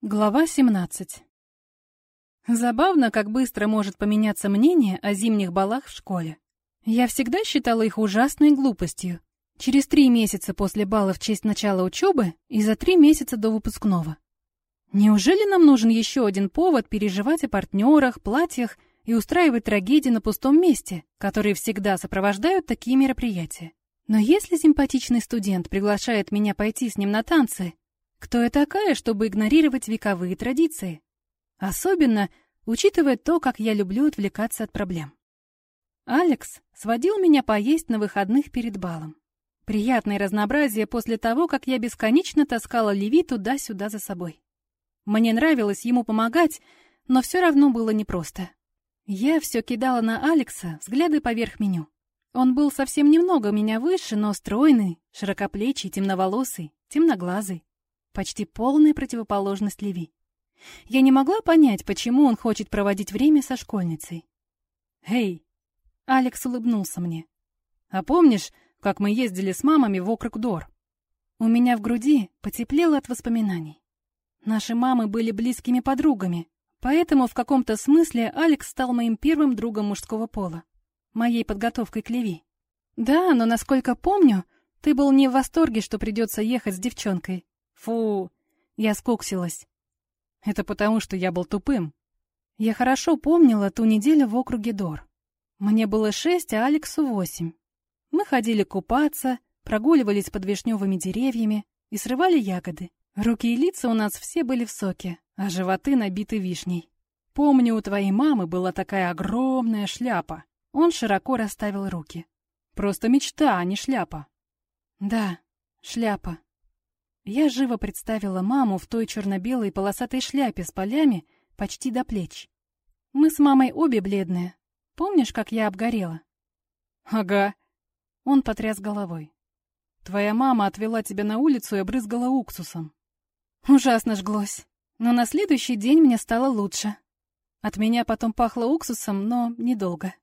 Глава 17 Забавно, как быстро может поменяться мнение о зимних балах в школе. Я всегда считала их ужасной глупостью. Через три месяца после бала в честь начала учебы и за три месяца до выпускного. Неужели нам нужен еще один повод переживать о партнерах, платьях и устраивать трагедии на пустом месте, которые всегда сопровождают такие мероприятия? Но если симпатичный студент приглашает меня пойти с ним на танцы, кто я такая, чтобы игнорировать вековые традиции? Особенно, учитывая то, как я люблю отвлекаться от проблем. Алекс сводил меня поесть на выходных перед балом. Приятное разнообразие после того, как я бесконечно таскала Леви туда-сюда за собой. Мне нравилось ему помогать, но все равно было непросто. Я все кидала на Алекса взгляды поверх меню. Он был совсем немного меня выше, но стройный, широкоплечий, темноволосый, темноглазый почти полная противоположность Леви. Я не могла понять, почему он хочет проводить время со школьницей. «Эй!» — Алекс улыбнулся мне. «А помнишь, как мы ездили с мамами в округ Дор?» У меня в груди потеплело от воспоминаний. Наши мамы были близкими подругами, поэтому в каком-то смысле Алекс стал моим первым другом мужского пола, моей подготовкой к Леви. Да, но, насколько помню, ты был не в восторге, что придется ехать с девчонкой. Фу, я скуксилась. Это потому, что я был тупым. Я хорошо помнила ту неделю в округе Дор. Мне было шесть, а Алексу восемь. Мы ходили купаться, прогуливались под вишневыми деревьями и срывали ягоды. Руки и лица у нас все были в соке, а животы набиты вишней. Помню, у твоей мамы была такая огромная шляпа. Он широко расставил руки. Просто мечта, а не шляпа. Да, шляпа. Я живо представила маму в той черно-белой полосатой шляпе с полями почти до плеч. Мы с мамой обе бледные. Помнишь, как я обгорела? Ага. Он потряс головой. Твоя мама отвела тебя на улицу и обрызгала уксусом. Ужасно жглось. Но на следующий день мне стало лучше. От меня потом пахло уксусом, но недолго.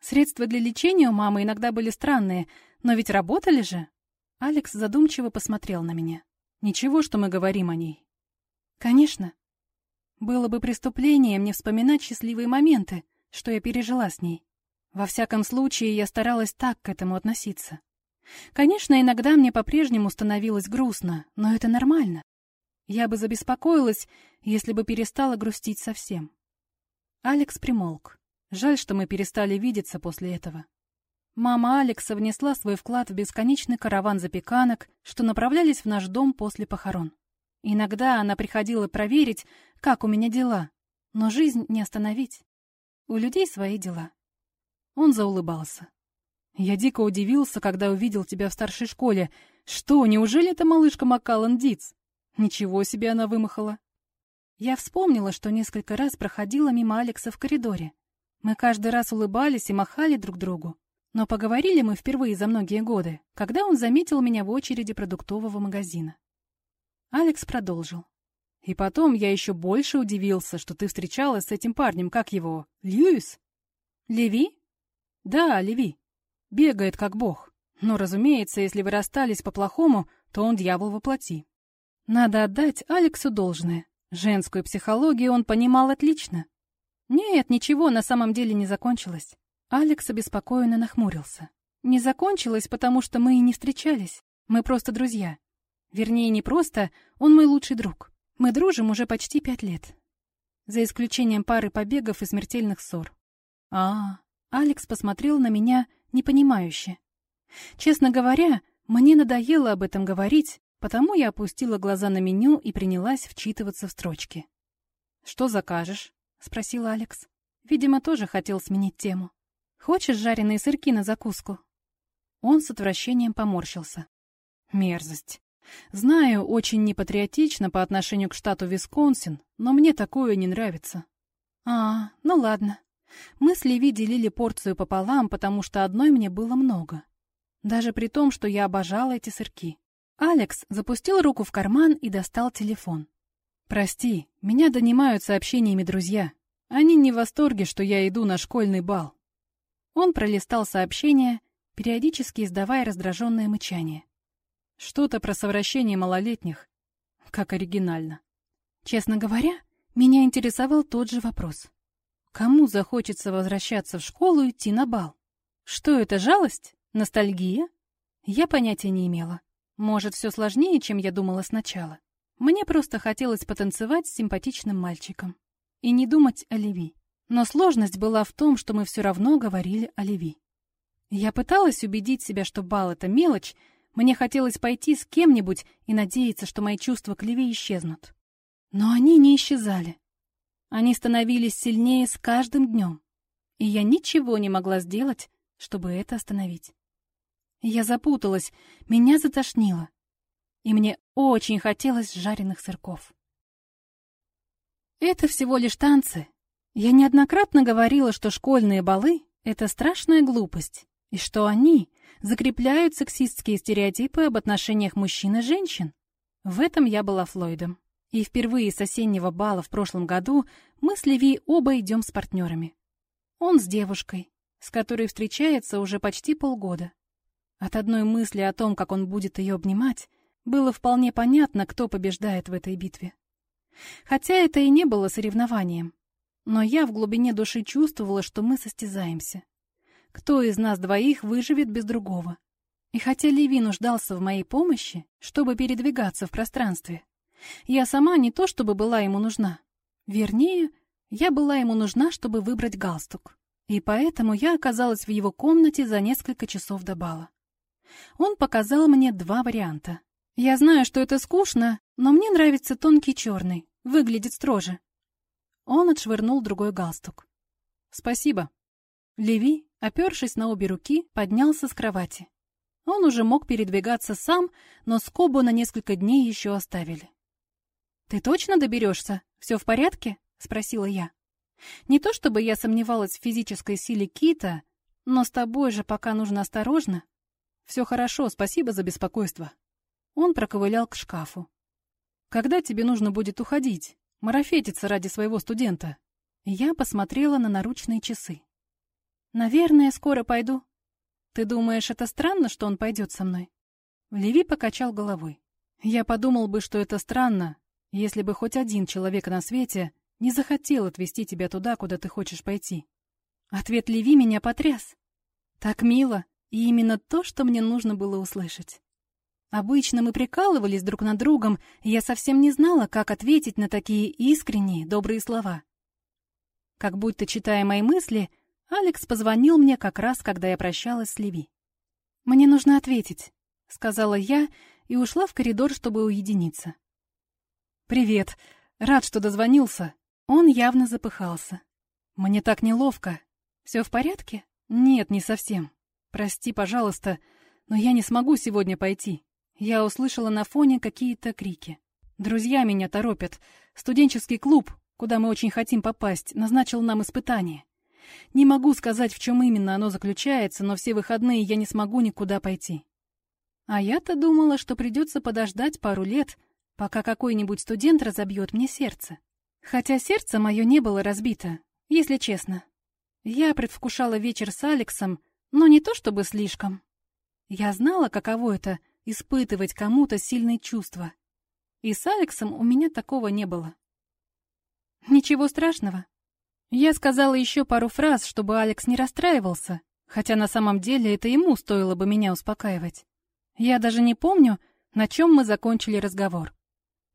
Средства для лечения у мамы иногда были странные, но ведь работали же. Алекс задумчиво посмотрел на меня. Ничего, что мы говорим о ней. Конечно. Было бы преступлением не вспоминать счастливые моменты, что я пережила с ней. Во всяком случае, я старалась так к этому относиться. Конечно, иногда мне по-прежнему становилось грустно, но это нормально. Я бы забеспокоилась, если бы перестала грустить совсем. Алекс примолк. Жаль, что мы перестали видеться после этого. Мама Алекса внесла свой вклад в бесконечный караван запеканок, что направлялись в наш дом после похорон. Иногда она приходила проверить, как у меня дела, но жизнь не остановить. У людей свои дела. Он заулыбался. Я дико удивился, когда увидел тебя в старшей школе. Что, неужели это малышка Маккаллан Диц? Ничего себе она вымахала. Я вспомнила, что несколько раз проходила мимо Алекса в коридоре. Мы каждый раз улыбались и махали друг другу. Но поговорили мы впервые за многие годы, когда он заметил меня в очереди продуктового магазина. Алекс продолжил. И потом я еще больше удивился, что ты встречалась с этим парнем, как его, Льюис? Леви? Да, Леви. Бегает как бог. Но, разумеется, если вы расстались по-плохому, то он дьявол воплоти. Надо отдать Алексу должное. Женскую психологию он понимал отлично. Нет, ничего на самом деле не закончилось. Алекс обеспокоенно нахмурился. «Не закончилось, потому что мы и не встречались. Мы просто друзья. Вернее, не просто, он мой лучший друг. Мы дружим уже почти пять лет. За исключением пары побегов и смертельных ссор. А, Алекс посмотрел на меня непонимающе. Честно говоря, мне надоело об этом говорить, потому я опустила глаза на меню и принялась вчитываться в строчки. «Что закажешь?» — спросил Алекс. Видимо, тоже хотел сменить тему. Хочешь жареные сырки на закуску?» Он с отвращением поморщился. «Мерзость. Знаю, очень непатриотично по отношению к штату Висконсин, но мне такое не нравится». «А, ну ладно. Мы с Леви делили порцию пополам, потому что одной мне было много. Даже при том, что я обожала эти сырки. Алекс запустил руку в карман и достал телефон. «Прости, меня донимают сообщениями друзья. Они не в восторге, что я иду на школьный бал. Он пролистал сообщения, периодически издавая раздраженное мычание. Что-то про совращение малолетних. Как оригинально. Честно говоря, меня интересовал тот же вопрос. Кому захочется возвращаться в школу и идти на бал? Что это, жалость? Ностальгия? Я понятия не имела. Может, все сложнее, чем я думала сначала. Мне просто хотелось потанцевать с симпатичным мальчиком. И не думать о Леви. Но сложность была в том, что мы все равно говорили о Леви. Я пыталась убедить себя, что бал — это мелочь, мне хотелось пойти с кем-нибудь и надеяться, что мои чувства к Леви исчезнут. Но они не исчезали. Они становились сильнее с каждым днем, и я ничего не могла сделать, чтобы это остановить. Я запуталась, меня затошнило, и мне очень хотелось жареных сырков. Это всего лишь танцы. Я неоднократно говорила, что школьные балы — это страшная глупость, и что они закрепляют сексистские стереотипы об отношениях мужчин и женщин. В этом я была Флойдом. И впервые с осеннего бала в прошлом году мы с Леви оба идем с партнерами. Он с девушкой, с которой встречается уже почти полгода. От одной мысли о том, как он будет ее обнимать, было вполне понятно, кто побеждает в этой битве. Хотя это и не было соревнованием. Но я в глубине души чувствовала, что мы состязаемся. Кто из нас двоих выживет без другого? И хотя Леви нуждался в моей помощи, чтобы передвигаться в пространстве, я сама не то чтобы была ему нужна. Вернее, я была ему нужна, чтобы выбрать галстук. И поэтому я оказалась в его комнате за несколько часов до бала. Он показал мне два варианта. Я знаю, что это скучно, но мне нравится тонкий черный, выглядит строже. Он отшвырнул другой галстук. «Спасибо». Леви, опершись на обе руки, поднялся с кровати. Он уже мог передвигаться сам, но скобу на несколько дней еще оставили. «Ты точно доберешься? Все в порядке?» — спросила я. Не то чтобы я сомневалась в физической силе Кита, но с тобой же пока нужно осторожно. Все хорошо, спасибо за беспокойство. Он проковылял к шкафу. Когда тебе нужно будет уходить? Марафетиться ради своего студента. Я посмотрела на наручные часы. Наверное, скоро пойду. Ты думаешь, это странно, что он пойдет со мной? Леви покачал головой. Я подумал бы, что это странно, если бы хоть один человек на свете не захотел отвезти тебя туда, куда ты хочешь пойти. Ответ Леви меня потряс. Так мило, и именно то, что мне нужно было услышать. Обычно мы прикалывались друг над другом, и я совсем не знала, как ответить на такие искренние, добрые слова. Как будто читая мои мысли, Алекс позвонил мне как раз, когда я прощалась с Леви. «Мне нужно ответить», — сказала я и ушла в коридор, чтобы уединиться. «Привет. Рад, что дозвонился». Он явно запыхался. «Мне так неловко. Все в порядке?» «Нет, не совсем. Прости, пожалуйста, но я не смогу сегодня пойти. Я услышала на фоне какие-то крики. Друзья меня торопят. Студенческий клуб, куда мы очень хотим попасть, назначил нам испытание. Не могу сказать, в чем именно оно заключается, но все выходные я не смогу никуда пойти. А я-то думала, что придется подождать пару лет, пока какой-нибудь студент разобьет мне сердце. Хотя сердце мое не было разбито, если честно. Я предвкушала вечер с Алексом, но не то чтобы слишком. Я знала, каково это — испытывать кому-то сильные чувства. И с Алексом у меня такого не было. Ничего страшного. Я сказала еще пару фраз, чтобы Алекс не расстраивался, хотя на самом деле это ему стоило бы меня успокаивать. Я даже не помню, на чем мы закончили разговор.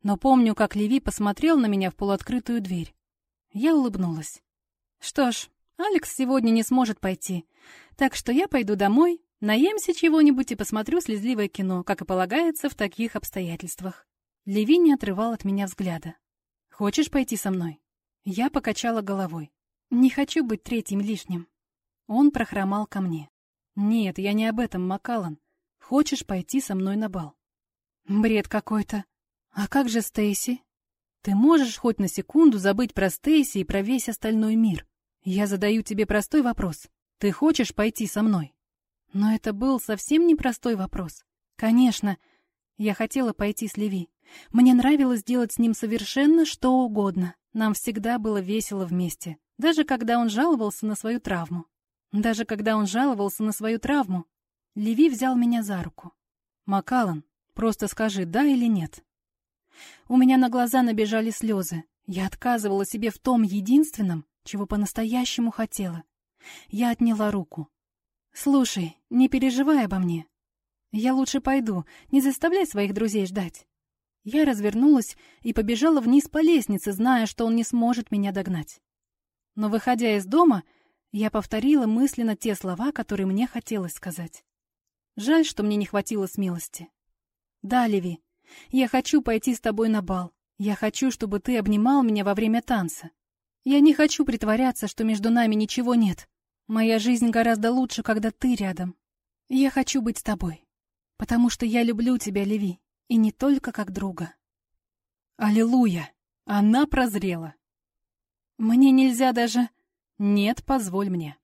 Но помню, как Леви посмотрел на меня в полуоткрытую дверь. Я улыбнулась. Что ж, Алекс сегодня не сможет пойти, так что я пойду домой, наемся чего-нибудь и посмотрю слезливое кино, как и полагается в таких обстоятельствах. Леви не отрывал от меня взгляда. «Хочешь пойти со мной?» Я покачала головой. «Не хочу быть третьим лишним». Он прохромал ко мне. «Нет, я не об этом, Макалан. Хочешь пойти со мной на бал?» «Бред какой-то. «А как же Стейси? Ты можешь хоть на секунду забыть про Стейси и про весь остальной мир? Я задаю тебе простой вопрос. Ты хочешь пойти со мной?» Но это был совсем непростой вопрос. Конечно, я хотела пойти с Леви. Мне нравилось делать с ним совершенно что угодно. Нам всегда было весело вместе. Даже когда он жаловался на свою травму. Даже когда он жаловался на свою травму. Леви взял меня за руку. «Макалан, просто скажи, да или нет?» У меня на глаза набежали слезы. Я отказывала себе в том единственном, чего по-настоящему хотела. Я отняла руку. «Слушай, не переживай обо мне. Я лучше пойду, не заставляй своих друзей ждать». Я развернулась и побежала вниз по лестнице, зная, что он не сможет меня догнать. Но, выходя из дома, я повторила мысленно те слова, которые мне хотелось сказать. Жаль, что мне не хватило смелости. «Да, Леви, я хочу пойти с тобой на бал. Я хочу, чтобы ты обнимал меня во время танца. Я не хочу притворяться, что между нами ничего нет. Моя жизнь гораздо лучше, когда ты рядом. Я хочу быть с тобой, потому что я люблю тебя, Леви, и не только как друга». Аллилуйя! Она прозрела. Мне нельзя даже... Нет, позволь мне.